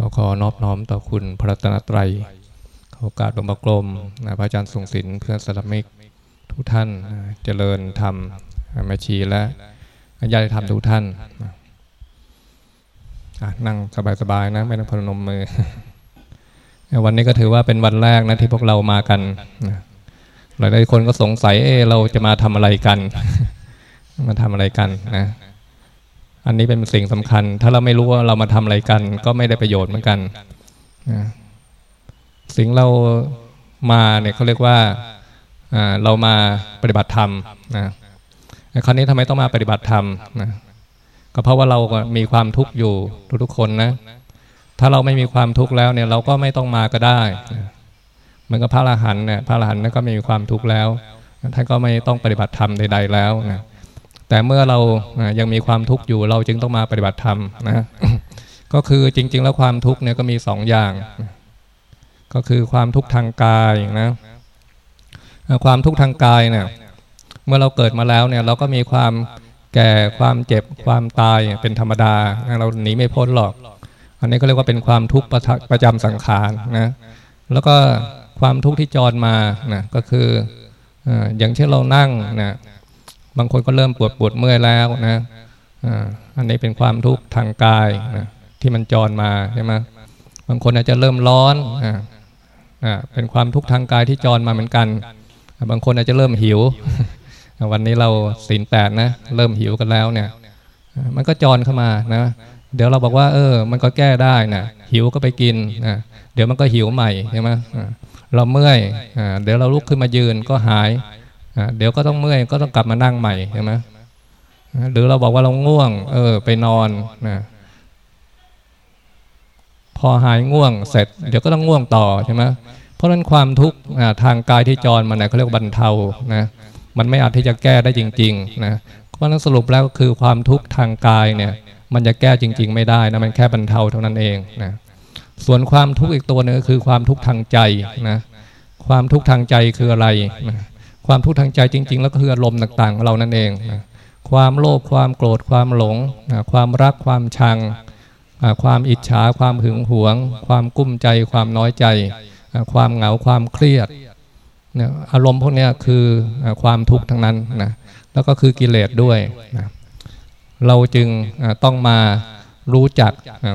ก็ขอนอบน้อมต่อคุณพระตนตรัยโอกาสบรมกรมนะพระอาจารย์ทรงศิลป์เพื่อนสลัมิกทุกท่านเจริญธรรมแม่ชีและญาติธรรมทุกท่านนั่งสบายๆนะไม่ต้องพนมมือ วันนี้ก็ถือว่าเป็นวันแรกนะที่พวกเรามากันหลายๆคนก็สงสัยเออเราจะมาทำอะไรกัน มาทำอะไรกันนะ อันนี้เป็นสิ่งสำคัญ ถ้าเราไม่รู้ว่าเรามาทำอะไรกัน ก็ไม่ได้ประโยชน์เหมือนกันสิ่งเรามาเนี่ยเขาเรียกว่าเรามาปฏิบัติธรรมนะคราวนี้ทำไมต้องมาปฏิบัติธรรมนะก็เพราะว่าเรามีความทุกข์อยู่ทุกๆคนนะถ้าเราไม่มีความทุกข์แล้วเนี่ยเราก็ไม่ต้องมาก็ได้มือนกับพระอรหันต์เนี่ยพระอรหันต์ก็ไมีความทุกข์แล้วท่านก็ไม่ต้องปฏิบัติธรรมใด ๆ แล้วนะ แต่เมื่อเรายังมีความทุกข์อยู่เราจึงต้องมาปฏิบัติธรรมนะก็คือจริง ๆ แล้วความทุกข์เนี่ยก็มีสองอย่าง ก็คือความทุกข์ทางกายนะความทุกข์ทางกายเนี่ยเมื่อเราเกิดมาแล้วเนี่ยเราก็มีความแก่ความเจ็บความตายเป็นธรรมดา เราหนีไม่พ้นหรอก อันนี้ก็เรียกว่าเป็นความทุกข์ประจำสังขารนะแล้วก็ความทุกข์ที่จรมานะก็คืออย่างเช่นเรานั่งนะ บางคนก็เริ่มปวดปวดเมื่อยแล้วนะอันนี้เป็นความทุกข์ทางกายนะที่มันจรมาใช่ไหมบางคนอาจจะเริ่มร้อนอ่าเป็นความทุกข์ทางกายที่จรมาเหมือนกัน บางคนอาจจะเริ่มหิว วันนี้เราศีลแปดนะเริ่มหิวกันแล้วเนี่ย มันก็จรเข้ามานะเดี๋ยวเราบอกว่า เออ มันก็แก้ได้นะหิวก็ไปกินนะเดี๋ยวมันก็หิวใหม่ใช่ไหมเราเมื่อยเดี๋ยวเราลุกขึ้นมายืนก็หาย เดี๋ยวก็ต้องเมื่อยก็ต้องกลับมานั่งใหม่ใช่ไหมหรือเราบอกว่าเราง่วง เออ ไปนอนนะพอหายง่วงเสร็จ เดี๋ยวก็ต้องง่วงต่อใช่ไหมเพราะนั้นความทุกข์ทางกายที่จรมันเนี่ยเขาเรียกบรรเทานะมันไม่อาจที่จะแก้ได้จริงๆนะเพราะนั้นสรุปแล้วก็คือความทุกข์ทางกายเนี่ย มันจะแก้จริง ๆ ไม่ได้นะมันแค่บรรเทาเท่านั้นเองนะส่วนความทุกข์อีกตัวนึงก็คือความทุกข์ทางใจนะความทุกข์ทางใจคืออะไรนะ ความทุกข์ทางใจจริง ๆ แล้วก็คืออารมณ์ต่างๆเรานั่นเองนะความโลภความโกรธความหลงนะความรักความชังนะความอิจฉาความหึงหวง ความกุ้มใจ ความน้อยใจนะความเหงาความเครียดนะอารมณ์พวกนี้คือนะความทุกข์ทั้งนั้นนะแล้วก็คือกิเลสด้วยนะเราจึงต้องมารู้จัก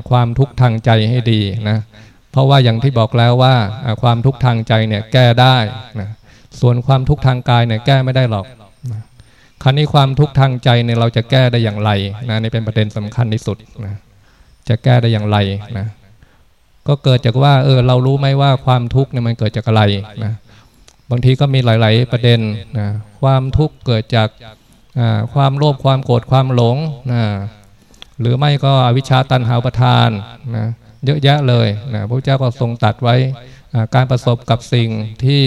ความทุกข์ทางใจให้ดีนะเพราะว่าอย่างที่บอกแล้วว่าความทุกข์ทางใจเนี่ยแก้ได้นะ ส่วนความทุกข์ทางกายเนี่ยแก้ไม่ได้หรอกคราวนี้ความทุกข์ทางใจเนี่ยเราจะแก้ได้อย่างไรนะนี่เป็นประเด็นสำคัญที่สุดนะจะแก้ได้อย่างไรนะก็เกิดจากว่าเออเรารู้ไหมว่าความทุกข์เนี่ยมันเกิดจากอะไรนะบางทีก็มีหลาย ๆ ประเด็นนะความทุกข์เกิดจากความโลภความโกรธความหลงนะหรือไม่ก็อวิชชาตันหาประทานนะเยอะแยะเลยนะพระเจ้าก็ทรงตัดไว้การประสบกับสิ่งที่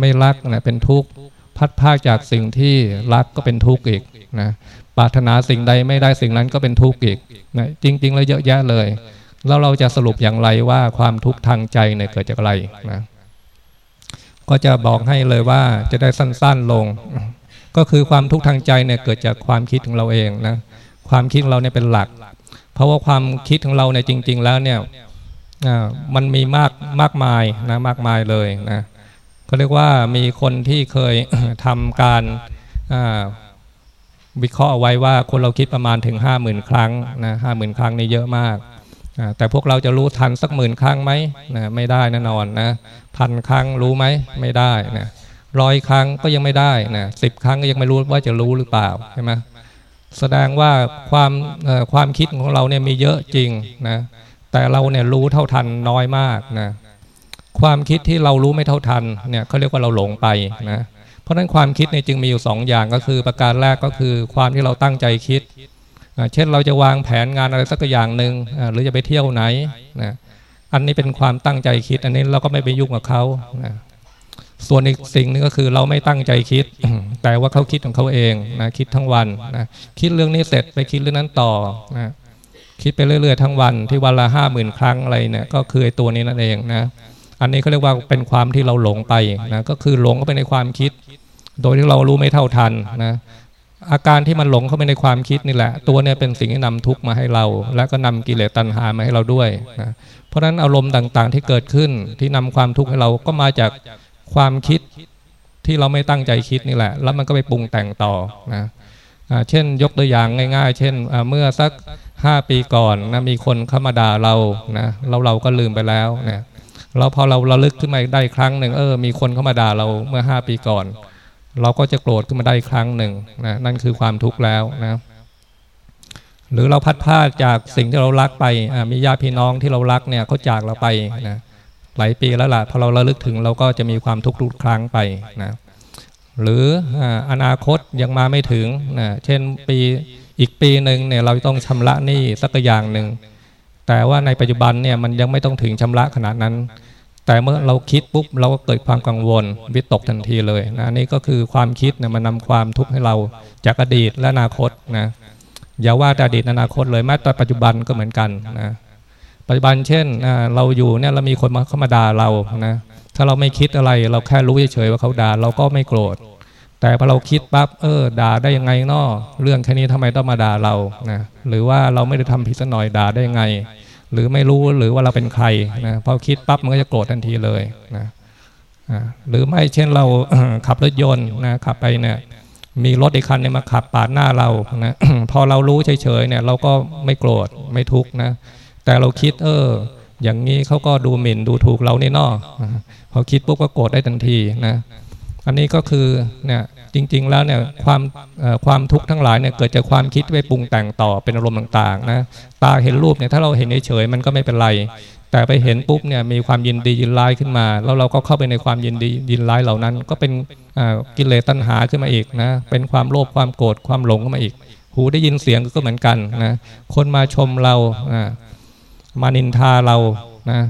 ไม่รักนะเป็นทุกข์พัดพาจากสิ่งที่รักก็เป็นทุกข์อีกนะปรารถนาสิ่งใดไม่ได้สิ่งนั้นก็เป็นทุกข์อีกนะจริง ๆ แล้วเยอะแยะเลย แล้วเราจะสรุปอย่างไรว่าความทุกข์ทางใจเนี่ยเกิดจากอะไรนะก็จะบอกให้เลยว่าจะได้สั้นๆลง ก็คือความทุกข์ทางใจเนี่ยเกิดจากความคิดของเราเองนะความคิดของเราเนี่ยเป็นหลัก เพราะว่าความคิดของเราเนี่ยจริง ๆ แล้วเนี่ยมันมีมากมากมายนะมากมายเลยนะ เขาเรียกว่ามีคนที่เคยทำการวิเคราะห์เอาไว้ว่าคนเราคิดประมาณถึงห้าหมื่นครั้งนะห้าหมื่นครั้งนี่เยอะมาก แต่พวกเราจะรู้ทันสักหมื่นครั้งไหมนะไม่ได้แน่นอนนะพันครั้งรู้ไหมไม่ได้นะร้อยครั้งก็ยังไม่ได้นะสิบครั้งก็ยังไม่รู้ว่าจะรู้หรือเปล่าใช่ไหมแสดงว่าความความคิดของเราเนี่ยมีเยอะจริงนะแต่เราเนี่ยรู้เท่าทันน้อยมากนะ ความคิดที่เรารู้ไม่เท่าทันเนี่ยเขาเรียกว่าเราหลงไปนะเพราะฉะนั้นความคิดเนี่ยจึงมีอยู่ 2 อย่างก็คือประการแรกก็คือความที่เราตั้งใจคิด เช่นเราจะวางแผนงานอะไรสักอย่างหนึ่งหรือจะไปเที่ยวไหนนะอันนี้เป็นความตั้งใจคิด อันนี้เราก็ไม่ไปยุ่งกับเขานะส่วนอีกสิ่งนึงก็คือเราไม่ตั้งใจคิด แต่ว่าเขาคิดของเขาเองนะคิดทั้งวันนะคิดเรื่องนี้เสร็จไปคิดเรื่องนั้นต่อนะคิดไปเรื่อย ๆ ทั้งวันที่วันละห้าหมื่นครั้งอะไรเนี่ยก็คือไอ้ตัวนี้นั่นเองนะ อันนี้เขาเรียกว่าเป็นความที่เราหลงไปนะก็คือหลงก็ไปในความคิด โดยที่เรารู้ไม่เท่าทันนะอาการที่มันหลงเข้าไปในความคิดนี่แหละ ตัวเนี่ยเป็นสิ่งที่นำทุกข์มาให้เรา และก็นำกิเลสตัณหามาให้เราด้วยนะเพราะฉะนั้นอารมณ์ต่างๆที่เกิดขึ้นที่นำความทุกข์ให้เราก็มาจากความคิดที่เราไม่ตั้งใจคิดนี่แหละ แล้วมันก็ไปปรุงแต่งต่อนะเช่นยกตัวอย่างง่าย ๆ เช่นเมื่อสักห้าปีก่อนนะมีคนเข้ามาด่าเรานะเราเราก็ลืมไปแล้วนะ เราพอเราระลึกขึ้นมาได้ครั้งหนึ่งเออ มีคนเข้ามาด่าเราเมื่อห้าปีก่อน เราก็จะโกรธขึ้นมาได้ครั้งหนึ่งนะนั่นคือความทุกข์แล้วนะหรือเราพัดพาจากสิ่งที่เรารักไปมีญาติพี่น้องที่เรารักเนี่ยเขาจากเราไปนะหลายปีแล้วล่ะพอเราระลึกถึงเราก็จะมีความทุกข์ทุกครั้งไปนะหรืออนาคตยังมาไม่ถึงนะเช่นปีอีกปีหนึ่งเนี่ยเราต้องชำระหนี้สักอย่างหนึ่ง แต่ว่าในปัจจุบันเนี่ยมันยังไม่ต้องถึงชำระขนาดนั้น แต่เมื่อเราคิดปุ๊บเราก็เกิดความกังวล วิตกทันทีเลยนะนี่ก็คือความคิดเนี่ยมันนำความทุกข์ให้เราจากอดีตและอนาคตนะอย่าว่าแต่อดีตอนาคตเลยแม้แต่ปัจจุบันก็เหมือนกันนะปัจจุบันเช่นเราอยู่เนี่ยเรามีคนมาเข้ามาด่าเรานะถ้าเราไม่คิดอะไรเราแค่รู้เฉยๆว่าเขาด่าเราก็ไม่โกรธ แต่พอเราคิดปั๊บเออด่าได้ยังไงนอเรื่องแค่นี้ทำไมต้องมาด่าเรานะหรือว่าเราไม่ได้ทำผิดสักหน่อยด่าได้ยังไง หรือไม่รู้หรือว่าเราเป็นใครนะพอคิดปั๊บมันก็จะโกรธทันทีเลยนะหรือไม่เช่นเราขับรถยนต์นะขับไปเนี่ยมีรถอีกคันเนี่ยมาขับปาดหน้าเรานะพอเรารู้เฉยๆเนี่ยเราก็ไม่โกรธไม่ทุกข์นะแต่เราคิดเอออย่างนี้เขาก็ดูหมิ่นดูถูกเรานี่นอพอคิดปุ๊บก็โกรธได้ทันทีนะ อันนี้ก็คือเนี่ยจริง ๆ แล้วเนี่ยความความทุกข์ทั้งหลายเนี่ยเกิดจากความคิดไปปรุงแต่งต่อเป็นอารมณ์ต่างๆนะตาเห็นรูปเนี่ยถ้าเราเห็นเฉยๆมันก็ไม่เป็นไร แต่ไปเห็นปุ๊บเนี่ยมีความยินดียินร้ายขึ้นมา แล้วเราก็เข้าไปในความยินดียินร้ายเหล่านั้น ก็เป็นกิเลสตัณหาขึ้นมาอีกนะเป็นความโลภความโกรธความหลงขึ้นมาอีก หูได้ยินเสียงก็เหมือนกันนะคนมาชมเรามานินทาเรานะ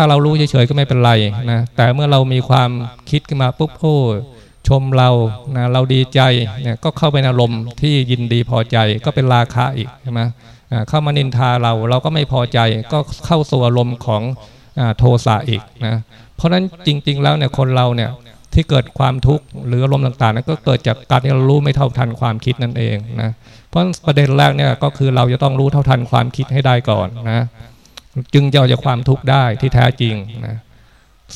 ถ้าเรารู้เฉยๆก็ไม่เป็นไรนะแต่เมื่อเรามีความคิดขึ้นมาปุ๊บโอ้ชมเรานะเราดีใจเนี่ยก็เข้าไปในอารมณ์ที่ยินดีพอใจก็เป็นราคะอีกใช่ไหมเข้ามานินทาเราเราก็ไม่พอใจก็เข้าสู่อารมณ์ของโทสะอีกนะเพราะฉะนั้นจริง ๆ แล้วเนี่ยคนเราเนี่ยที่เกิดความทุกข์หรืออารมณ์ต่างๆนั้นก็เกิดจากการที่เรารู้ไม่เท่าทันความคิดนั่นเองนะเพราะประเด็นแรกเนี่ยก็คือเราจะต้องรู้เท่าทันความคิดให้ได้ก่อนนะ จึงจะจะความทุกข์ได้ที่แท้จริงนะ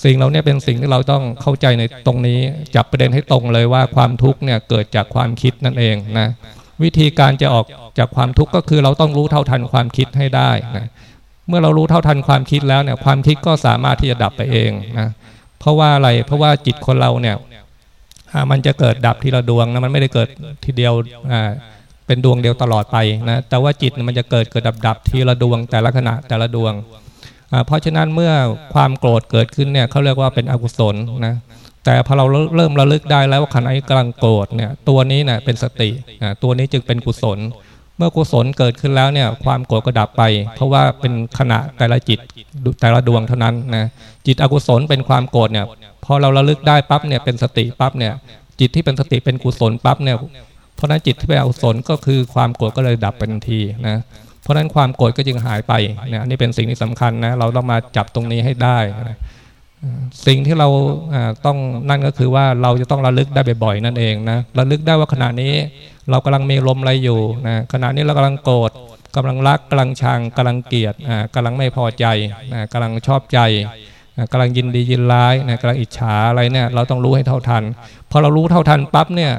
สิ่งเราเนี่ยเป็นสิ่งที่เราต้องเข้าใจในตรงนี้ จับประเด็นให้ตรงเลยว่าความทุกข์เนี่ยเกิดจากความคิดนั่นเองนะวิธีการจะออกจากความทุกข์ก็คือเราต้องรู้เท่าทันความคิดให้ได้นะเมื่อเรารู้เท่าทันความคิดแล้วเนี่ยความคิดก็สามารถที่จะดับไปเองนะเพราะว่าอะไรเพราะว่าจิตคนเราเนี่ยมันจะเกิดดับทีละดวงนะมันไม่ได้เกิดทีเดียว เป็นดวงเดียวตลอดไปนะแต่ว่าจิตมันจะเกิดเกิดดับดับทีละดวงแต่ละขณะแต่ละดวง เพราะฉะนั้นเมื่อความโกรธเกิดขึ้นเนี่ยเขาเรียกว่าเป็นอกุศลนะแต่พอเราเริ่มระลึกได้แล้วว่าขณะนี้กำลังโกรธเนี่ยตัวนี้เนี่ยเป็นสติตัวนี้จึงเป็นกุศล เมื่อกุศลเกิดขึ้นแล้วเนี่ยความโกรธก็ดับไป เพราะว่าเป็นขณะแต่ละจิตแต่ละดวงเท่านั้นนะจิตอกุศลเป็นความโกรธเนี่ยพอเราระลึกได้ปั๊บเนี่ยเป็นสติปั๊บเนี่ยจิตที่เป็นสติเป็นกุศลปั๊บเนี่ย ราะนั้นจิตที่เป็นอกุศลก็คือความโกรธก็เลยดับเป็นทีนะเพราะนั้นความโกรธก็จึงหายไปนะอันนี้เป็นสิ่งที่สำคัญนะเราต้องมาจับตรงนี้ให้ได้นะสิ่งที่เราต้องนั่นก็คือว่าเราจะต้องระลึกได้บ่อยๆนั่นเองนะระลึกได้ว่าขณะนี้เรากำลังมีลมอะไรอยู่นะขณะนี้เรากำลังโกรธกำลังรักกำลังชังกำลังเกลียดกำลังไม่พอใจกำลังชอบใจกำลังยินดียินร้ายกำลังอิจฉาอะไรเนี่ยเราต้องรู้ให้เท่าทันพอเรารู้เท่าทันปั๊บเนี่ย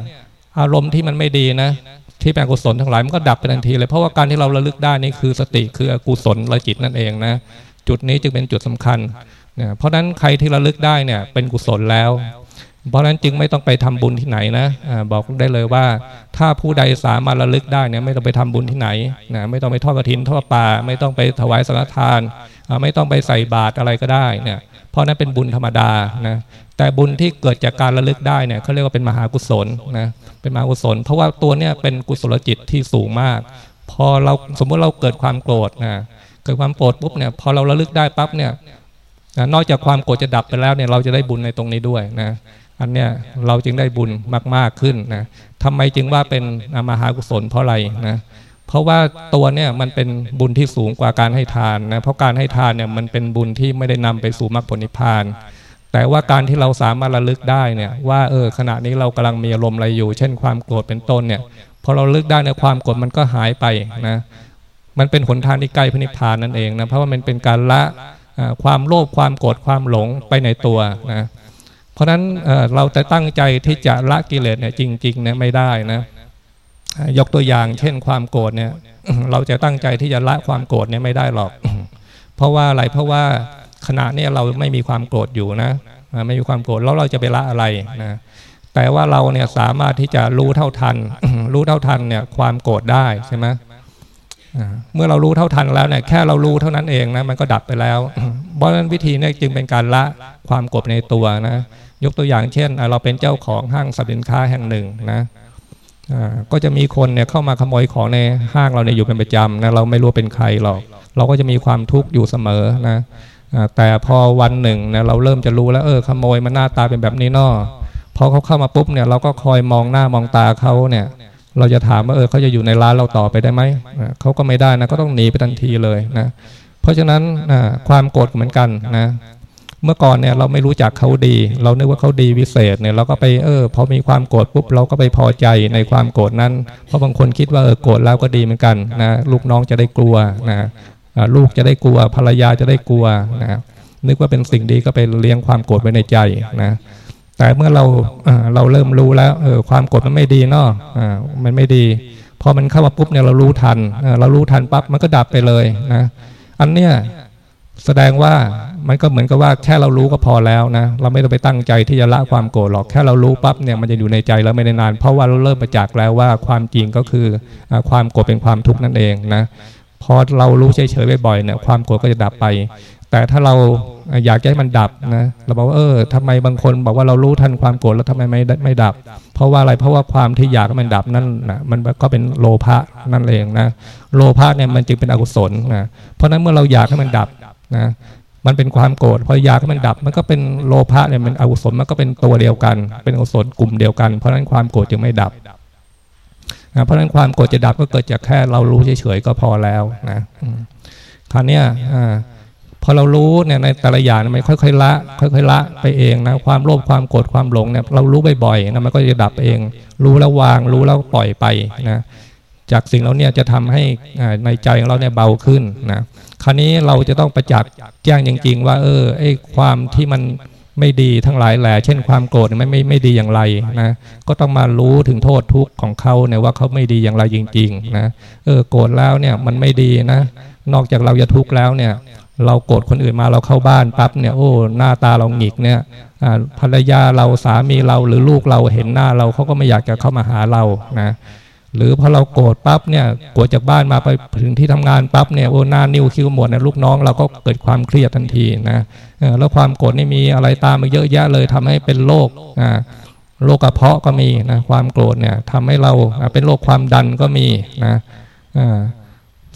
อารมณ์ที่มันไม่ดีนะ ที่เป็นกุศลทั้งหลายมันก็ดับไปทันทีเลยเพราะว่าการที่เราระลึกได้นี่คือสติคืออกุศลละจิตนั่นเองนะจุดนี้จึงเป็นจุดสำคัญเนี่ยเพราะนั้นใครที่ระลึกได้เนี่ยเป็นกุศลแล้ว เพราะนั้นจึงไม่ต้องไปทำบุญที่ไหนนะอบอกได้เลยว่า ถ้าผู้ใดสามารถระลึกได้เนี่ยไม่ต้องไปทำบุญที่ไหนนะไม่ต้องไปทอดกระถินทอดป่า ไม่ต้องไปถวายสังฆทาน ไม่ต้องไปใส่บาตรอะไรก็ได้เนี่ยเพราะนั้นเป็นบุญธรรมดานะแต่บุญที่เกิดจากการระลึกได้เนี่ยเขาเรียกว่าเป็นมหากุศลนะเป็นมหากุศล เพราะว่าตัวเนี้ยเป็นกุศลจิตที่สูงมาก พอเราสมมติเราเกิดความโกรธนะเกิดความโกรธปุ๊บเนี่ยพอเราระลึกได้ปั๊บเนี่ยนอกจากความโกรธจะดับไปแล้วเนี่ยเราจะได้บุญในตรงนี้ด้วยนะอันเนี้ยเราจึงได้บุญมาก ๆขึ้นนะทำไมจึงว่าเป็นมหากุศลเพราะอะไรนะ เพราะว่าตัวเนี่ยมันเป็นบุญที่สูงกว่าการให้ทานนะเพราะการให้ทานเนี่ยมันเป็นบุญที่ไม่ได้นำไปสู่มรรคผลนิพพาน แต่ว่าการที่เราสามารถระลึกได้เนี่ยว่าเออขณะนี้เรากำลังมีอารมณ์อะไรอยู่ เช่นความโกรธเป็นต้นเนี่ยพอเราลึกได้ในความโกรธมันก็หายไปนะมันเป็นหนทางที่ใกล้พระนิพพานนั่นเองนะเพราะว่ามันเป็นการละความโลภความโกรธความหลงไปในตัวนะเพราะฉะนั้นเราจะตั้งใจที่จะละกิเลสเนี่ยจริงๆเนี่ยไม่ได้นะ ยกตัวอย่างเช่นความโกรธเนี่ยเราจะตั้งใจที่จะละความโกรธเนี่ยไม่ได้หรอก เพราะว่าอะไรเพราะว่าขณะนี้เราไม่มีความโกรธอยู่นะไม่มีความโกรธแล้วเราจะไปละอะไรนะแต่ว่าเราเนี่ยสามารถที่จะรู้เท่าทัน รู้เท่าทันเนี่ยความโกรธได้ใช่ไหมเมื่อเรารู้เท่าทันแล้วเนี่ยแค่เรารู้เท่านั้นเองนะมันก็ดับไปแล้ว เพราะฉะนั้นวิธีนี้จึงเป็นการละความโกรธในตัวนะ ยกตัวอย่างเช่น เราเป็นเจ้าของห้างสรรพสินค้าแห่งหนึ่งนะ ก็จะมีคนเนี่ยเข้ามาขโมยของในห้างเราเนี่ยอยู่เป็นประจำนะเราไม่รู้เป็นใครหรอกเราก็จะมีความทุกข์อยู่เสมอนะแต่พอวันหนึ่งเนี่ยเราเริ่มจะรู้แล้วเออขโมยมันหน้าตาเป็นแบบนี้นอพอเขาเข้ามาปุ๊บเนี่ยเราก็คอยมองหน้ามองตาเขาเนี่ยเราจะถามว่าเออเขาจะอยู่ในร้านเราต่อไปได้ไหมเขาก็ไม่ได้นะก็ต้องหนีไปทันทีเลยนะเพราะฉะนั้นความโกรธเหมือนกันนะ เมื่อก่อนเนี่ยเราไม่รู้จักเขาดี เรานึกว่าเขาดีวิเศษเนี่ยเราก็ไปเออพอมีความโกรธปุ๊บเราก็ไปพอใจในความโกรธนั้น เพราะบางคนคิดว่าเออโกรธแล้วก็ดีเหมือนกันนะลูกน้องจะได้กลัวนะลูกจะได้กลัวภรรยาจะได้กลัวนะนึกว่าเป็นสิ่งดีก็ไปเลี้ยงความโกรธไว้ในใจนะแต่เมื่อเราเราเริ่มรู้แล้วเออความโกรธมันไม่ดีเนาะมันไม่ดีพอมันเข้ามาปุ๊บเนี่ยเรารู้ทันเรารู้ทันปั๊บมันก็ดับไปเลยนะอันเนี้ยแสดงว่า มันก็เหมือนกับว่าแค่เรารู้ก็พอแล้วนะ เราไม่ต้องไปตั้งใจที่จะละความโกรธหรอก แค่เรารู้ปั๊บเนี่ยมันจะอยู่ในใจแล้วไม่ได้นาน เพราะว่าเราเริ่มประจักษ์แล้วว่าความจริงก็คือความโกรธเป็นความทุกข์นั่นเองนะ พอเรารู้เฉยๆบ่อยๆเนี่ยความโกรธก็จะดับไป แต่ถ้าเราอยากให้มันดับนะ เราบอกว่าเออทำไมบางคนบอกว่าเรารู้ทันความโกรธแล้วทำไมไม่ไม่ดับ เพราะว่าอะไร เพราะว่าความที่อยากให้มันดับนั่นนะมันก็เป็นโลภะนั่นเองนะ โลภะเนี่ยมันจึงเป็นอกุศลนะ เพราะนั้นเมื่อเราอยากให้มันดับนะ มันเป็นความโกรธพออยากให้มันดับ มันก็เป็นโลภะเนี่ยมันอกุศลมันก็เป็นตัวเดียวกัน เป็นอกุศลกลุ่มเดียวกัน เพราะนั้นความโกรธจึงไม่ดับนะเพราะนั้นความโกรธจะดับก็เกิดจากแค่เรารู้เฉยๆก็พอแล้วนะคราวนี้พอเรารู้เนี่ยในแต่ละอย่างมันค่อยๆละ ค่อยๆละไปเองนะความโลภความโกรธความหลงเนี่ยเรารู้บ่อยๆนะมันก็จะดับเอง รู้แล้ววางรู้แล้วปล่อยไปนะ จากสิ่งเราเนี่ยจะทำให้ในใจของเราเนี่ยเบาขึ้นนะคราวนี้เราจะต้องประจักษ์แจ้งจริง ๆ ว่า เออไอ้ความที่มันไม่ดีทั้งหลายแหล่เช่นความโกรธไม่ไม่ไม่ดีอย่างไรนะก็ต้องมารู้ถึงโทษทุกข์ของเขาเนี่ยว่าเขาไม่ดีอย่างไรจริงๆนะเออโกรธแล้วเนี่ยมันไม่ดีนะ นอกจากเราจะทุกข์แล้วเนี่ย เราโกรธคนอื่นมาเราเข้าบ้านปั๊บเนี่ยโอ้หน้าตาเราหงิกเนี่ยภรรยาเราสามีเราหรือลูกเราเห็นหน้าเราเขาก็ไม่อยากจะเข้ามาหาเรานะ หรือพอเราโกรธปั๊บเนี่ยกลัวจากบ้านมาไปถึงที่ทำงานปั๊บเนี่ยโอ้หน้านิ้วคิ้วหมดนะลูกน้องเราก็เกิดความเครียดทันทีนะแล้วความโกรธนี่มีอะไรตามมาเยอะแยะเลยทำให้เป็นโรคโรคกระเพาะก็มีนะความโกรธเนี่ยทำให้เราเป็นโรคความดันก็มีนะ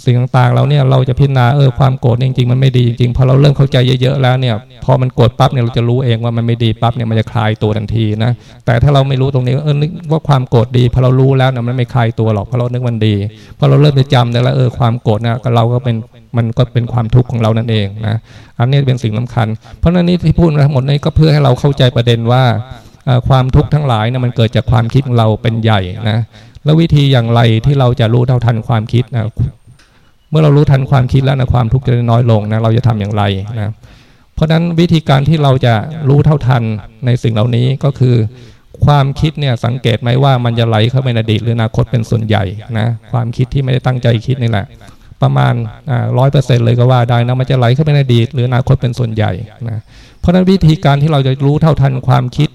สิ่งต่างๆเราเนี่ยเราจะพิจารณาเออความโกรธจริงๆ มันไม่ดีจริงๆพอเราเริ่มเข้าใจเยอะๆแล้วเนี่ยพอมันโกรธปั๊บเนี่ยเราจะรู้เองว่ามันไม่ดีปั๊บเนี่ยมันจะคลายตัวทันทีนะแต่ถ้าเราไม่รู้ตรงนี้เออนึกว่าความโกรธดีพอเรารู้แล้วเนี่ยมันไม่คลายตัวหรอกเพราะเรานึกมันดีพอเราเริ่มไปจำได้แล้วเออความโกรธนะเราก็เป็นมันก็เป็นความทุกข์ของเรานั่นเองนะอันนี้เป็นสิ่งสาคัญ เพราะนั้นนี้ที่พูดทั้งหมดนี้ก็เพื่อให้เราเข้าใจประเด็นว่าความทุกข์ทั้งหลายเนี่ยมันเกิดจากความคิดของเราเป็นใหญ่นะแล้ววิธีอย่างไรที่เราจะรู้เท่าทันความคิดนะ เมื่อเรารู้ทันความคิดแล้วนะความทุกข์จะน้อยลงนะเราจะทำอย่างไรนะเพราะฉะนั้นวิธีการที่เราจะรู้เท่าทันในสิ่งเหล่านี้ก็คือ ความคิดเนี่ยสังเกตไหมว่ามันจะไหลเข้าไปในอดีตหรืออนาคตเป็นส่วนใหญ่นะความคิดที่ไม่ได้ตั้งใจคิดนี่แหละ ประมาณร้อยเปอร์เซ็นต์เลยก็ว่าได้นะมันจะไหลเข้าไปในอดีตหรืออนาคตเป็นส่วนใหญ่นะเพราะฉะนั้นวิธีการที่เราจะรู้เท่าทันความคิด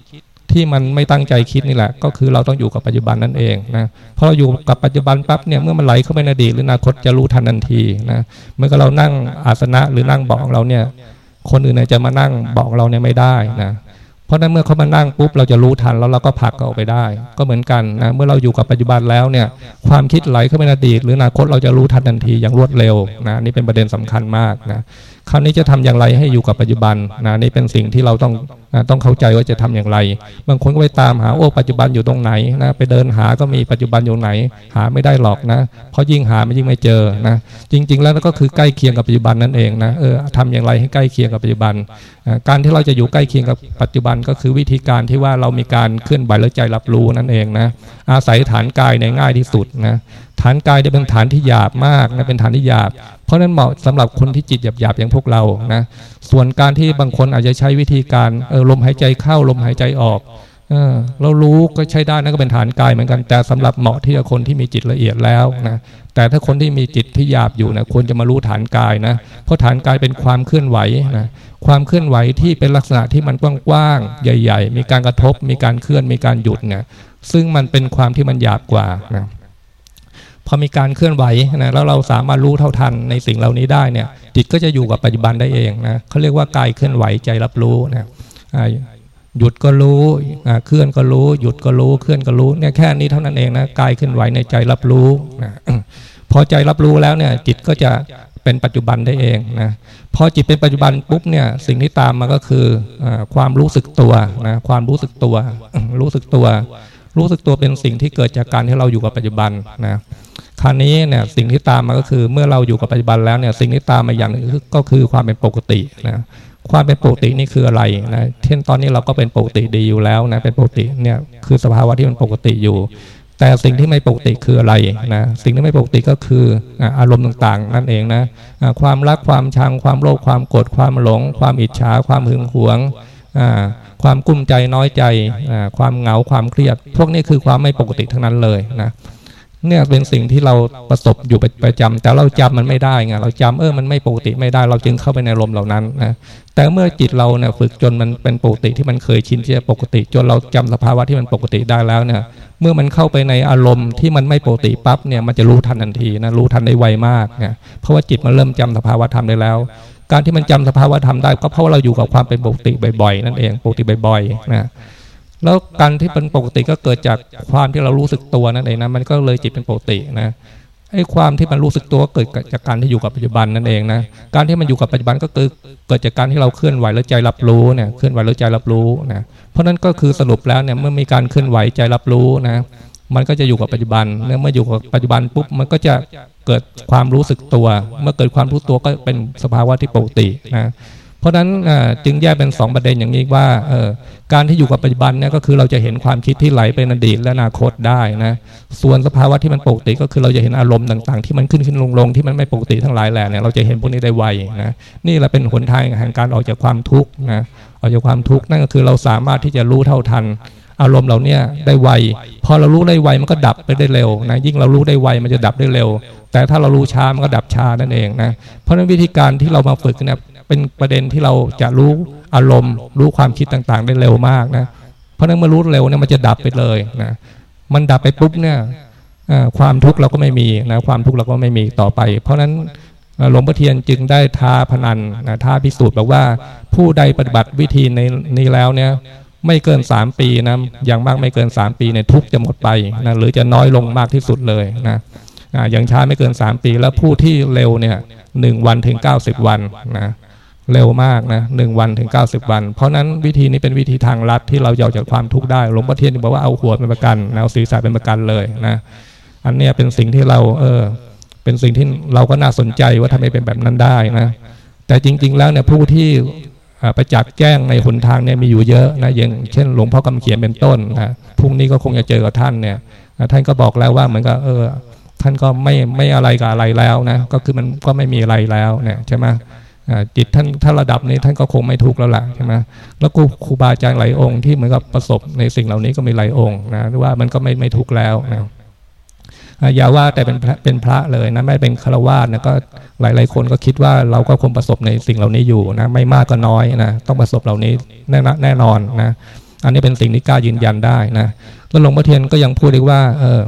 ที่มันไม่ตั้งใจคิดนี่แหละ ก็คือเราต้องอยู่กับปัจจุบันนั่นเองนะพอเราอยู่กับปัจจุบันปั๊บเนี่ยเมื่อมันไหลเข้าไปในอดีตหรืออนาคตจะรู้ทันทันทีนะเมื่อเรานั่งอาสนะหรือนั่งเบาะของเราเนี่ยคนอื่นจะมานั่งเบาะเราเนี่ยไม่ได้นะเพราะนั้นเมื่อเขามานั่งปุ๊บเราจะรู้ทันแล้วเราก็ผลักเขาออกไปได้ ก็เหมือนกันนะเมื่อเราอยู่กับปัจจุบันแล้วเนี่ยความคิดไหลเข้าไปในอดีต หรืออนาคตเราจะรู้ทันทันทีอย่างรวดเร็วนะนี่เป็นประเด็นสำคัญมากนะคราวนี้จะทำอย่างไรให้อยู่กับปัจจุบันนะนี่เป็นสิ่งที่เราต้องต้องเข้าใจว่าจะทำอย่างไร บางคนก็ไปตามหาโอ้ปัจจุบันอยู่ตรงไหนนะไปเดินหาก็มีปัจจุบันอยู่ไหน หาไม่ได้หรอกนะเพราะยิ่งหามันยิ่งไม่เจอนะจริง ๆ แล้วก็คือใกล้เคียงกับปัจจุบันนั่นเองนะเออทำอย่างไรให้ใกล้เคียงกับปัจจุบัน การที่เราจะอยู่ใกล้เคียงกับปัจจุบันก็คือวิธีการที่ว่าเรามีการเคลื่อนไหวแล้วใจรับรู้นั่นเองนะอาศัยฐานกายในง่ายที่สุดนะ ฐานกายจะเป็นฐานที่หยาบมากนะเป็นฐานที่หยาบ เพราะนั้นเหมาะสำหรับคนที่จิตหยาบๆอย่างพวกเรานะส่วนการที่บางคนอาจจะใช้วิธีการเออลมหายใจเข้าลมหายใจออกเรารู้ก็ใช้ได้นั่นก็เป็นฐานกายเหมือนกันแต่สำหรับเหมาะที่คนที่มีจิตละเอียดแล้วนะแต่ถ้าคนที่มีจิตที่หยาบอยู่นะควรจะมารู้ฐานกายนะเพราะฐานกายเป็นความเคลื่อนไหวนะความเคลื่อนไหวที่เป็นลักษณะที่มันกว้างๆใหญ่ ๆ มีการกระทบ มีการเคลื่อนมีการหยุดเนี่ยซึ่งมันเป็นความที่มันหยาบกว่านะ พอมีการเคลื่อนไหวนะแล้วเราสามารถรู้เท่าทันในสิ่งเหล่านี้ได้เนี่ย จิตก็จะอยู่กับปัจจุบันได้เองนะเขาเรียกว่ากายเคลื่อนไหวใจรับรู้นะหยุดก็รู้เคลื่อนก็รู้ หยุดก็รู้เคลื่อนก็รู้เนี่ยแค่นี้เท่านั้นเองนะกายเคลื่อนไหวในใจรับรู้นะพอใจรับรู้แล้วเนี่ย จิตก็จะเป็นปัจจุบันได้เองนะพอจิตเป็นปัจจุบันปุ๊บเนี่ยสิ่งที่ตามมาก็คืออความรู้สึกตัวนะความรู้สึกตัว รู้สึกตัว รู้สึกตัวเป็นสิ่งที่เกิดจากการที่เราอยู่กับปัจจุบันนะ คราวนี้เนี่ยสิ่งที่ตามมาก็คือเมื่อเราอยู่กับปัจจุบันแล้วเนี่ยสิ่งที่ตามมาอย่างนึงก็คือความเป็นปกตินะความเป็นปกตินี่คืออะไรนะเช่นตอนนี้เราก็เป็นปกติดีอยู่แล้วนะเป็นปกติเนี่ยคือสภาวะที่มันปกติอยู่ แต่สิ่งที่ไม่ปกติคืออะไรนะสิ่งที่ไม่ปกติก็คืออารมณ์ต่างๆ นั่นเองนะความรักความชังความโลภความโกรธความหลง ความอิจฉา ความหึงหวงความกุ้มใจน้อยใจความเหงาความเครียด พวกนี้คือความไม่ปกติทั้งนั้นเลยนะ เนี่ยเป็นสิ่งที่เราประสบอยู่ประจำแต่เราจำมันไม่ได้ไงเราจำเออมันไม่ปกติไม่ได้ เราจึงเข้าไปในลมเหล่านั้นนะแต่เมื่อจิตเราเนี่ยฝึกจนมันเป็นปกติที่มันเคยชินที่จะปกติ จนเราจำสภาวะที่มันปกติได้แล้วเนี่ย เมื่อมันเข้าไปในอารมณ์ที่มันไม่ปกติปั๊บเนี่ยมันจะรู้ทันทันทีนะรู้ทันได้ไวมากเนี่ยเพราะว่าจิตมันเริ่มจำสภาวะธรรมได้แล้ว การที่มันจำสภาวะธรรมได้ ก็เพราะว่าเราอยู่กับความเป็นปกติบ่อยๆ นั่นเองปกติบ่อยๆนะ แล้วการที่เป็นปกติก็เกิดจากความที่เรารู้สึกตัวนั่นเองนะมันก็เลยจิตเป็นปกตินะไอ้ความที่มันรู้สึกตัวเกิดจากการที่อยู่กับปัจจุบันนั่นเองนะการที่มันอยู่กับปัจจุบันก็คือเกิดจากการที่เราเคลื่อนไหวแล้วใจรับรู้เนี่ยเคลื่อนไหวแล้วใจรับรู้นะเพราะนั้นก็คือสรุปแล้วเนี่ยเมื่อมีการเคลื่อนไหวใจรับรู้นะมันก็จะอยู่กับปัจจุบันเมื่ออยู่กับปัจจุบันปุ๊บมันก็จะเกิดความรู้สึกตัว เมื่อเกิดความรู้ตัวก็เป็นสภาวะที่ปกตินะ เพราะนั้นจึงแยกเป็น 2 ประเด็นอย่างนี้ว่าการที่อยู่กับปัจจุบันเนี่ยก็คือเราจะเห็นความคิดที่ไหลเป็นอดีตและอนาคตได้นะส่วนสภาวะที่มันปกติก็คือเราจะเห็นอารมณ์ต่างๆ ที่มันขึ้นขึ้นลงลงที่มันไม่ปกติทั้งหลายแหล่เนี่ยเราจะเห็นพวกนี้ได้ไวนะนี่แหละเป็นหนทางแห่งการออกจากความทุกข์นะออกจากความทุกข์นั่นก็คือเราสามารถที่จะรู้เท่าทันอารมณ์เราเนี่ยได้ไว พอเรารู้ได้ไวมันก็ดับไปได้เร็วนะยิ่งเรารู้ได้ไวมันจะดับได้เร็ว แต่ถ้าเรารู้ช้ามันก็ดับช้านั่นเองนะเพราะฉะนั้นวิธีการที่เรามาฝึกเนี่ย เป็นประเด็นที่เราจะรู้อารมณ์ รู้ความคิดต่างๆ ได้เร็วมากนะเพราะนั้นเมื่อรู้เร็วเนี่ยมันจะดับไปเลยนะมันดับไปปุ๊บเนี่ยความทุกข์เราก็ไม่มีนะความทุกข์เราก็ไม่มีต่อไป เพราะนั้นหลวงพ่อเทียนจึงได้ท้าพนันนะท้าพิสูจน์บอกว่าผู้ใดปฏิบัติวิธีในนี้แล้วเนี่ยไม่เกินสามปีนะอย่างมากไม่เกินสามปีเนี่ยทุกจะหมดไปนะหรือจะน้อยลงมากที่สุดเลยนะอย่างช้าไม่เกินสามปี แล้วผู้ที่เร็วเนี่ยหนึ่งวันถึงเก้าสิบวันนะ เร็วมากนะหนึ่งวันถึง 90 วัน เพราะนั้นวิธีนี้เป็นวิธีทางลัดที่เราจะออกจากความทุกข์ได้หลวงพ่อเทียนบอกว่าเอาหัวเป็นประกันเอาศีรษะเป็นประกันเลยนะอันนี้เป็นสิ่งที่เราเออเป็นสิ่งที่เราก็น่าสนใจว่าทำไมเป็นแบบนั้นได้นะ แต่จริง ๆ แล้วเนี่ยผู้ที่ประจักษ์แจ้งในหนทางเนี่ยมีอยู่เยอะนะอย่างเช่น หลวงพ่อกำเขียนเป็นต้นนะพรุ่งนี้ก็คงจะเจอกับท่านเนี่ยท่านก็บอกแล้วว่าเหมือนกับเออ ท่านก็ไม่ไม่อะไรกับอะไรแล้วนะก็คือมันก็ไม่มีอะไรแล้วเนี่ยใช่ไหม จิตท่านถ้าระดับนี้ท่านก็คงไม่ทุกข์แล้วล่ะใช่ไหมแล้วครูบาอาจารย์หลายองค์ที่เหมือนกับประสบในสิ่งเหล่านี้ก็มีหลายองค์นะหรือว่ามันก็ไม่ไม่ทุกข์แล้วนะอย่าว่าแต่เป็นเป็นพระเลยนะไม่เป็นฆราวาสนะก็หลายหลายคนก็คิดว่าเราก็คงประสบในสิ่งเหล่านี้อยู่นะไม่มากก็น้อยนะต้องประสบเหล่านี้แน่แน่นอนนะอันนี้เป็นสิ่งที่กล้ายืนยันได้นะแล้วหลวงพ่อเทียนก็ยังพูดอีกว่า เออ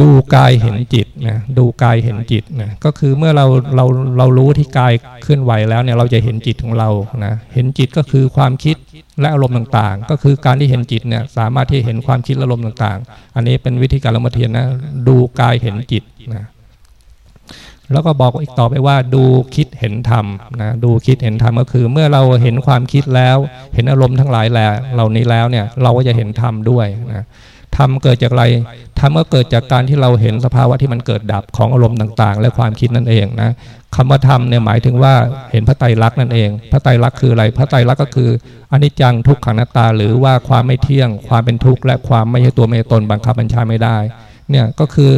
ดูกายเห็นจิตนะดูกายเห็นจิตนะก็คือเมื่อเราเราเรารู้ที่กายเคลื่อนไหวแล้วเนี่ยเราจะเห็นจิตของเรานะเห็นจิตก็คือความคิดและอารมณ์ต่างๆ ก็คือการที่เห็นจิตเนี่ยสามารถที่เห็นความคิดอารมณ์ต่างๆ อันนี้เป็นวิธีการละมเทียนนะดูกายเห็นจิตนะแล้วก็บอกอีกต่อไปว่าดูคิดเห็นธรรมนะดูคิดเห็นธรรมก็คือ เมื่อเราเห็นความคิดแล้ว เห็นอารมณ์ทั้งหลายแหละเหล่านี้แล้วเนี่ยเราก็จะเห็นธรรมด้วยนะ ทำเกิดจากอะไรทำก็เกิดจากการที่เราเห็นสภาวะที่มันเกิดดับของอารมณ์ต่าง ๆ และความคิดนั่นเองนะคำว่าธรรมเนี่ยหมายถึงว่าเห็นพระไตรลักษณ์นั่นเอง พระไตรลักษณ์คืออะไร พระไตรลักษณ์ก็คืออนิจจังทุกขังนัตตา หรือว่าความไม่เที่ยง ความเป็นทุกข์และความไม่ใช่ตัวไม่ตนบังคับบัญชาไม่ได้เนี่ยก็คือ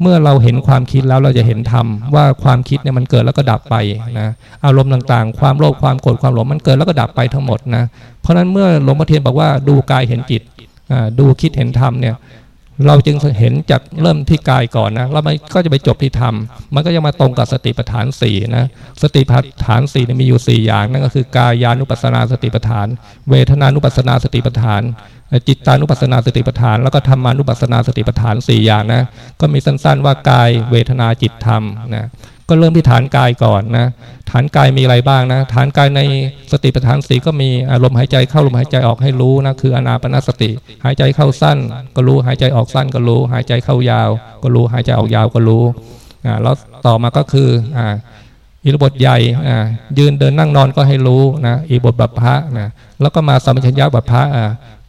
เมื่อเราเห็นความคิดแล้วเราจะเห็นธรรมว่าความคิดเนี่ยมันเกิดแล้วก็ดับไปนะอารมณ์ต่างๆ ความโลภความโกรธความหลงมันเกิดแล้วก็ดับไปทั้งหมดนะเพราะฉะนั้นเมื่อหลวงพ่อเทียนบอกว่าดูกายเห็นจิต ดูคิดเห็นธรรมเนี่ยเราจึงเห็นจากเริ่มที่กายก่อนนะแล้วมันก็จะไปจบที่ธรรม มันก็จะมาตรงกับสติปัฏฐานสี่นะสติปัฏฐานสี่มีอยู่ 4 อย่างนั่นก็คือกายานุปัสนาสติปัฏฐาน เวทนานุปัสนาสติปัฏฐาน จิตตานุปัสนาสติปัฏฐาน แล้วก็ธรรมานุปัสนาสติปัฏฐาน 4 อย่างนะก็มีสั้นๆว่ากายเวทนาจิตธรรมนะ ก็เริ่มที่ฐานกายก่อนนะฐานกายมีอะไรบ้างนะ ฐานกายในสติปัฏฐานสีก็มีลมหายใจเข้าลมหายใจออกให้รู้นะคืออนาปนาสติ หายใจเข้าสั้น ก็รู้หายใจออกสั้นก็รู้ หายใจเข้ายาว ก็รู้หายใจออกยาวก็รู้อ่าแล้วต่อมาก็คืออ่าอิรบทใหญ่อ่ายืนเดินนั่งนอนก็ให้รู้นะอิบทบัพพะนะแล้วก็มาสัมปชัญญะบัพพะอ่า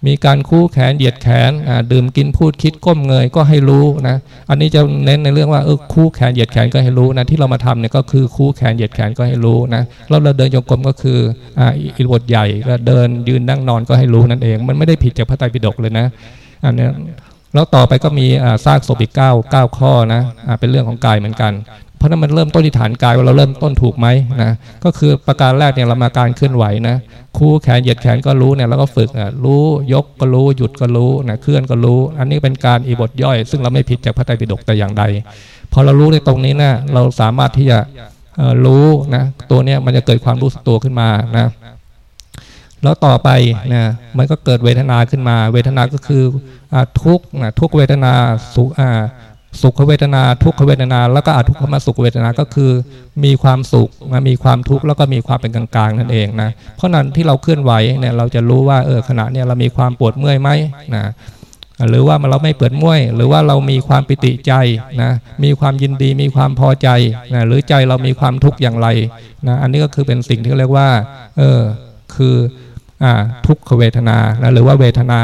มีการคู่แขนเหยียดแขนดื่มกินพูดคิดก้มเงยก็ให้รู้นะอันนี้จะเน้นในเรื่องว่าเออคู่แขนเหยียดแขนก็ให้รู้นะที่เรามาทำเนี่ยก็คือคู่แขนเหยียดแขนก็ให้รู้นะเราเราเดินโยกลมก็คืออ่าอิรบทใหญ่ก็เดินยืนนั่งนอนก็ให้รู้นั่นเอง มันไม่ได้ผิดจากพระไตรปิฎกเลยนะอันนี้แล้วต่อไปก็มีซากศพอีกเก้าเก้าข้อนะเป็นเรื่องของกายเหมือนกันเพราะนั้นมันเริ่มต้นที่ฐานกายว่าเราเริ่มต้นถูกไหมนะก็คือประการแรกเนี่ยเรามาการเคลื่อนไหวนะคู่แขนเหยียดแขนก็รู้เนี่ยแล้วก็ฝึกอะรู้ยกก็รู้หยุดก็รู้นะเคลื่อนก็รู้ อันนี้เป็นการอีบทย่อย ซึ่งเราไม่ผิดจากพระไตรปิฎกแต่อย่างใดพอเรารู้ในตรงนี้นะเราสามารถที่จะรู้นะตัวเนี้ยมันจะเกิดความรู้สึกตัวขึ้นมานะแล้วต่อไปนะมันก็เกิดเวทนาขึ้นมา เวทนาก็คืออทุกนะทุกเวทนาสุอ่า สุขเวทนา ทุกขเวทนา แล้วก็อทุกขมสุขเวทนาก็คือ มีความสุขมีความทุกข์แล้วก็มีความเป็นกลางๆนั่นเองนะเพราะนั้นที่เราเคลื่อนไหวเนี่ยเราจะรู้ว่าเออขณะเนี่ยเรามีความปวดเมื่อยไหมนะหรือว่าเราไม่เปิดมื่อยหรือว่าเรามีความปิติใจนะมีความยินดีมีความพอใจนะหรือใจเรามีความทุกข์อย่างไรนะอันนี้ก็คือเป็นสิ่งที่เรียกว่าเออคืออ่าทุกขเวทนานะหรือว่าเวทนา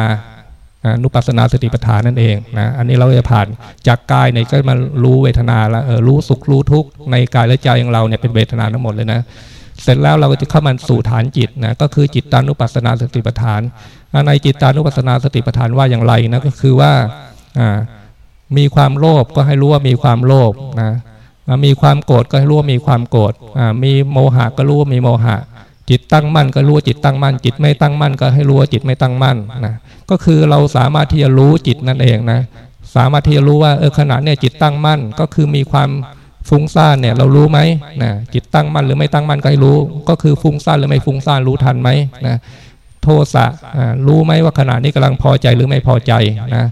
นุปัสนาสติปัฏฐานนั่นเองนะอันนี้เราจะผ่านจากกายเนี่ยก็มารู้เวทนาแล้วรู้สุขรู้ทุกข์ในกายและใจของเราเนี่ยเป็นเวทนาทั้งหมดเลยนะเสร็จแล้วเราก็จะเข้ามาสู่ฐานจิตนะก็คือจิตตานุปัสนาสติปัฏฐานในจิตตานุปัสนาสติปัฏฐานว่าอย่างไรนะก็คือว่ามีความโลภก็ให้รู้ว่ามีความโลภนะมีความโกรธก็ให้รู้ว่ามีความโกรธมีโมหะก็รู้ว่ามีโมหะ จิตตั้งมั่นก็รู้ว่าจิตตั้งมั่น จิตไม่ตั้งมั่นก็ให้รู้ว่าจิตไม่ตั้งมั่นนะก็คือเราสามารถที่จะรู้จิตนั่นเองนะสามารถที่จะรู้ว่าเออขณะเนี่ยจิตตั้งมั่นก็คือมีความฟุ้งซ่านเนี่ยเรารู้ไหมนะจิตตั้งมั่นหรือไม่ตั้งมั่นก็ให้รู้ ก็คือฟุ้งซ่านหรือไม่ฟุ้งซ่านรู้ทันไหมนะโทสะรู้ไหมว่าขณะนี้กำลังพอใจหรือไม่พอใจนะ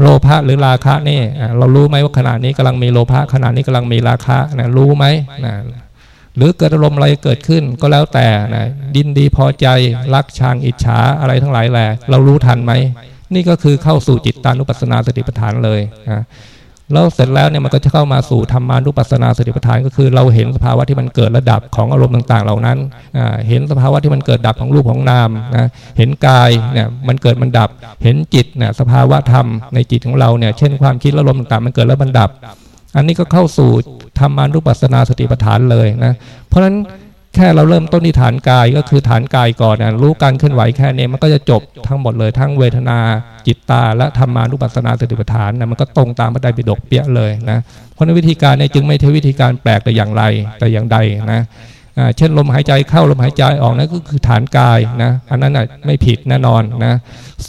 โลภะหรือราคะนี่เรารู้ไหมว่าขณะนี้กำลังมีโลภะขณะนี้กำลังมีราคะนะรู้ไหมนะ หรือเกิดอารมณ์อะไรเกิดขึ้นก็แล้วแต่นะดินดีพอใจรักชังอิจฉาอะไรทั้งหลายแหละเรารู้ทันไหม นี่ก็คือเข้าสู่จิตตานุปัสสนาสติปัฏฐานเลยนะแล้วเสร็จแล้วเนี่ยมันก็จะเข้ามาสู่ธรรมานุปัสสนาสติปัฏฐานก็คือ เราเห็นสภาวะที่มันเกิดระดับของอารมณ์ต่าง ๆ เหล่านั้น เห็นสภาวะที่มันเกิดดับของรูปของนามนะเห็นกายเนี่ยมันเกิดมันดับ เห็นจิตเนี่ยสภาวะธรรมในจิตของเราเนี่ยเช่นความคิดอารมณ์ต่างๆ มันเกิดแล้วมันดับ อันนี้ก็เข้าสู่ธรรมานุปัสสนาสติปัฏฐานเลยนะ เพราะฉะนั้นแค่เราเริ่มต้นที่ฐานกายก็คือฐานกายก่อนนะรู้การเคลื่อนไหวแค่นี้มันก็จะจบทั้งหมดเลยทั้งเวทนาจิตตา และธรรมานุปัสสนาสติปัฏฐานนะมันก็ตรงตามพระไตรปิฎกเปี้ยเลยนะเพราะนั้นวิธีการนี้จึงไม่ใช่วิธีการแปลกแต่อย่างไรแต่อย่างใดนะ เช่นลมหายใจเข้าลมหายใจออกนั่นก็คือฐานกายนะอันนั้นไม่ผิดแน่นอนนะ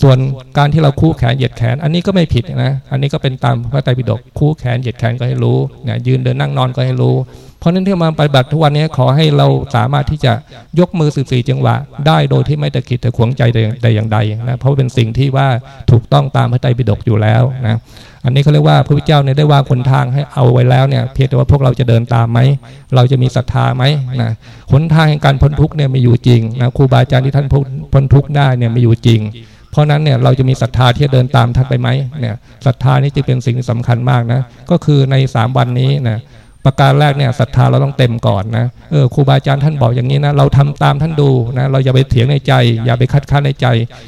ส่วนการที่เราคู่แขนเหยียดแขน อันนี้ก็ไม่ผิดนะอันนี้ก็เป็นตามพระไตรปิฎกคู่แขนเหยียดแขนก็ให้รู้นะยืนเดินนั่งนอนก็ให้รู้ เพราะนั้นที่มาปฏิบัติทุกวันนี้ขอให้เราสามารถที่จะยกมือสิบสี่จังหวะ ได้โดยที่ไม่ตะขิดตะขวงใจใดอย่างใดนะเพราะเป็นสิ่งที่ว่าถูกต้องตามพระไตรปิฎกอยู่แล้วนะ อันนี้เขาเรียกว่าพระพุทธเจ้าเนี่ยได้วางคนทางให้เอาไว้แล้วเนี่ยเพียงแต่ว่าพวกเราจะเดินตามไหมเราจะมีศรัทธาไหมนะหนทางแห่งการพ้นทุกเนี่ยมีอยู่จริงนะครูบาอาจารย์ที่ท่านพ้นทุกได้เนี่ยมีอยู่จริงเพราะนั้นเนี่ยเราจะมีศรัทธาที่จะเดินตามท่านไปไหมเนี่ยศรัทธานี่จึงเป็นสิ่งสำคัญมากนะก็คือใน 3 วันนี้นะ ประการแรกเนี่ยศรัทธาเราต้องเต็มก่อนนะเออครูบาอาจารย์ท่านบอกอย่างนี้นะเราทำตามท่านดูนะเราอย่าไปเถียงในใจ อย่าไปคัดค้านในใจ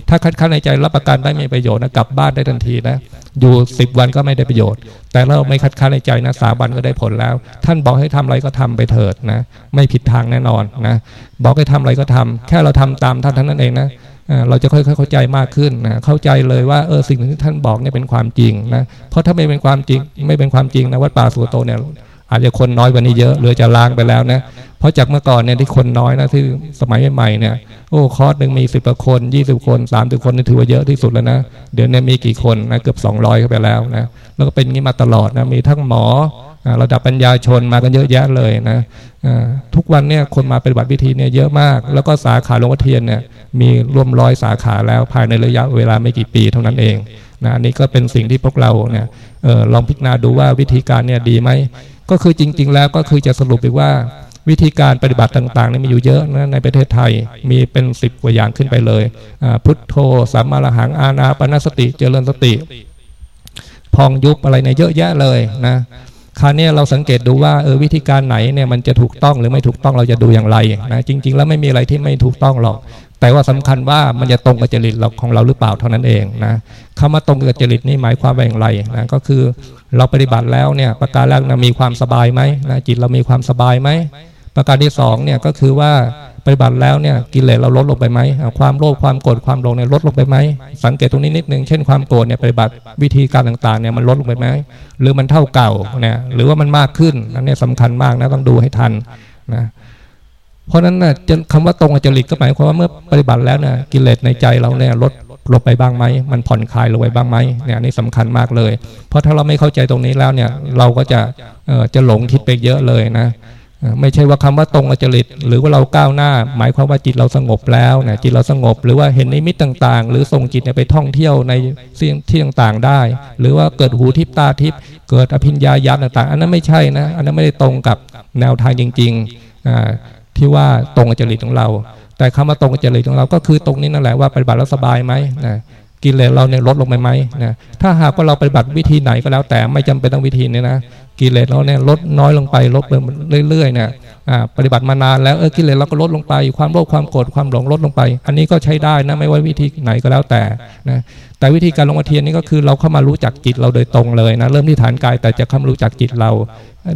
ถ้าคัดค้านในใจรับประกันได้ไม่ประโยชน์นะกลับบ้านได้ทันทีนะอยู่สิบวันก็ไม่ได้ประโยชน์ แต่เราไม่คัดค้านในใจนะสาบันก็ได้ผลแล้ว ท่านบอกให้ทำอะไรก็ทำไปเถิดนะไม่ผิดทางแน่นอนนะบอกให้ทำอะไรก็ทำแค่เราทำตามท่านท่านนั้นเองนะเราจะค่อยๆเข้าใจมากขึ้นนะเข้าใจเลยว่าเออสิ่งที่ท่านบอกเนี่ยเป็นความจริงนะเพราะถ้าไม่เป็นความจริงไม่เป็นความจริงนะวัดป่าสุโตเนี่ย อาจจะคนน้อยกว่านี้เยอะหรือจะล้างไปแล้วนะเพราะจากเมื่อก่อนเนี่ยที่คนน้อยนะที่สมัยใหม่เนี่ยโอ้คอร์สหนึ่งมีสิบคนยี่สิบคนสามสิบคนนี่ถือว่าเยอะที่สุดแล้วนะเดี๋ยวนี้มีกี่คนนะเกือบสองร้อยเข้าไปแล้วนะแล้วก็เป็นงี้มาตลอดนะมีทั้งหมอระดับปัญญาชนมากันเยอะแยะเลยนะทุกวันเนี่ยคนมาปฏิบัติวิธีเนี่ยเยอะมาก แล้วก็สาขาหลวงพ่อเทียนเนี่ยมีร่วมร้อยสาขาแล้วภายในระยะเวลาไม่กี่ปีเท่านั้นเองนะนี่ก็เป็นสิ่งที่พวกเราเนี่ยออลองพิจารณาดูว่าวิธีการเนี่ยดีไหม ก็คือจริง ๆ แล้วก็คือจะสรุปไปว่าวิธีการปฏิบัติต่างๆนี่มีอยู่เยอะนะในประเทศไทยมีเป็นสิบกว่าอย่างขึ้นไปเลย พุทโธสัมมาระหังอาณาปณสติเจริญสติ พองยุบอะไรในเยอะแยะเลยนะคราวนี้เราสังเกตดูว่าเออวิธีการไหนเนี่ยมันจะถูกต้องหรือไม่ถูกต้องเราจะดูอย่างไรนะจริง ๆ แล้วไม่มีอะไรที่ไม่ถูกต้องหรอก แต่ว่าสำคัญว่ามันจะตรงกับจริตเราของเราหรือเปล่าเท่านั้นเองนะคำว่าตรงกับจริตนี่หมายความว่าอย่างไรนะก็คือเราปฏิบัติแล้วเนี่ยประการแรกนะมีความสบายไหมนะจิตเรามีความสบายไหมประการที่สองเนี่ยก็คือว่าปฏิบัติแล้วเนี่ยกิเลสเราลดลงไปไหมความโลภความโกรธความหลงเนี่ยลดลงไปไหมสังเกตตรงนี้นิดนึงเช่นความโกรธเนี่ยปฏิบัติวิธีการต่างๆเนี่ยมันลดลงไปไหมหรือมันเท่าเก่าเนี่ยหรือว่ามันมากขึ้นนั่นเนี่ยสำคัญมากนะต้องดูให้ทันนะ เพราะนั้นนะคำว่าตรงอจริตก็หมายความว่าเมื่อปฏิบัติแล้วเนี่ยกิเลสในใจเราเนี่ยลดลดไปบ้างไหมมันผ่อนคลายลงไปบ้างไหมเนี่ยนี่สำคัญมากเลย เพราะถ้าเราไม่เข้าใจตรงนี้แล้วเนี่ย เราก็จะจะหลงทิศไปเยอะเลยนะไม่ใช่ว่าคำว่าตรงอจริต หรือว่าเราก้าวหน้า หมายความว่าจิตเราสงบแล้วนะจิตเราสงบ หรือว่าเห็นนิมิตต่างๆ หรือส่งจิตไปท่องเที่ยวในเสียงที่ต่างๆได้ หรือว่าเกิดหูทิพตาทิพเกิดอภิญญาญาณต่างๆ อันนั้นไม่ใช่นะ อันนั้นไม่ได้ตรงกับแนวทางจริง ๆ ที่ว่าตรงอจริตของเรา แต่คำว่าตรงอจริตของเราก็คือตรงนี้นั่นแหละว่าปฏิบัติแล้วสบายไหมนะกิเลสเราเนี่ยลดลงไปไหมนะถ้าหากว่าเราปฏิบัติวิธีไหนก็แล้วแต่ไม่จำเป็นต้องวิธีนี้นะ กิเลสเราเนี่ยลดน้อยลงไปลดไปเรื่อยๆเนี่ยปฏิบัติมานานแล้วเออกิเลสเราก็ลดลงไป ความโลภความโกรธความหลงลดลงไป อันนี้ก็ใช้ได้นะไม่ว่าวิธีไหนก็แล้วแต่นะแต่วิธีการลงมาเทียนนี่ก็คือเราเข้ามารู้จักจิตเราโดยตรงเลยนะเริ่มที่ฐานกายแต่จะเข้ามารู้จักจิตเรา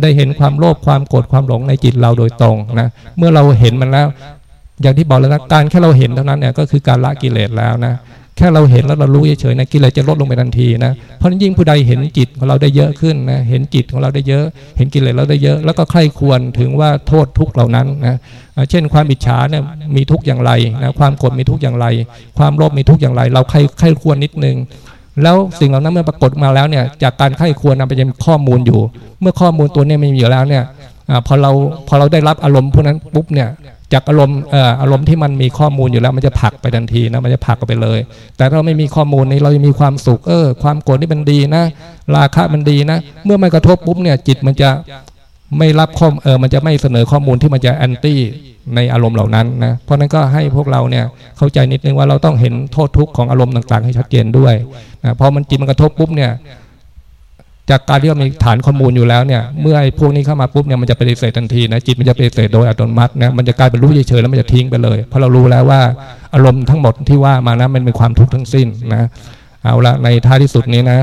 ได้เห็นความโลภความโกรธความหลงในจิตเราโดยตรงนะเมื่อเราเห็นมันแล้ว อย่างที่บอกแล้วนะการแค่เราเห็นเท่านั้นเนี่ยก็คือการละกิเลสแล้วนะ แค่เราเห็นแล้วเรารู้เฉยๆนะกิเลสจะลดลงไปทันทีนะเพราะนั้นยิ่งผู้ใดเห็นจิตของเราได้เยอะขึ้นนะเห็นจิตของเราได้เยอะ เห็นกิเลสเราได้เยอะ แล้วก็ใคร่ควรถึงว่าโทษทุกเหล่านั้นนะเช่นความอิจฉาเนี่ยมีทุกอย่างไรนะความโกรธมีทุกอย่างไร ความโลภมีทุกอย่างไร เราใครใคร่ควรนิดนึงแล้วสิ่งเหล่านั้นเมื่อปรากฏมาแล้วเนี่ยจากการไข้ควรนำไปยังข้อมูลอยู่ เมื่อข้อมูลตัวนี้ไม่มีอยู่แล้วเนี่ย พอเราพอเราได้รับอารมณ์พวกนั้นปุ๊บเนี่ยจากอารมณ์อารมณ์ที่มันมีข้อมูลอยู่แล้วมันจะผักไปทันทีนะมันจะผักไปเลย แต่เราไม่มีข้อมูลนี้เราจะมีความสุขเออ ความโกรธนี่มันดีนะ ราคะมันดีนะ เมื่อมันกระทบปุ๊บเนี่ยจิตมันจะไม่รับข้อเออมันจะไม่เสนอข้อมูลที่มันจะแอนตี้ในอารมณ์เหล่านั้นนะเพราะนั้นก็ให้พวกเราเนี่ยเข้าใจนิดนึงว่าเราต้องเห็นโทษทุกข์ของอารมณ์ต่างๆ ให้ชัดเจนด้วยนะพอมันจิตมันกระทบปุ๊บเนี่ย จากการที่เรามีฐานข้อมูลอยู่แล้วเนี่ย เมื่อไอ้พวกนี้เข้ามาปุ๊บเนี่ยมันจะปฏิเสธทันทีนะจิตมันจะปฏิเสธโดยอัตโนมัตินะมันจะกลายเป็นรู้เฉยๆแล้วมันจะทิ้งไปเลย เพราะเรารู้แล้วว่าอารมณ์ทั้งหมดที่ว่ามานะมันเป็นความทุกข์ทั้งสิ้นนะเอาละในท้ายที่สุดนี้นะ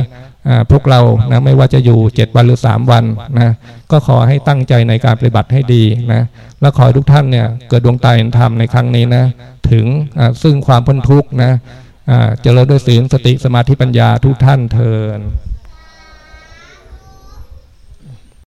พวกเรานะไม่ว่าจะอยู่เจ็ดวันหรือสามวันนะก็ขอให้ตั้งใจในการปฏิบัติให้ดีนะแล้วขอให้ทุกท่านเนี่ยเกิดดวงตาเห็นธรรมในครั้งนี้นะถึงซึ่งความพ้นทุกข์นะเจริญด้วยศีลสติสมาธิปัญญาทุกท่านเทิน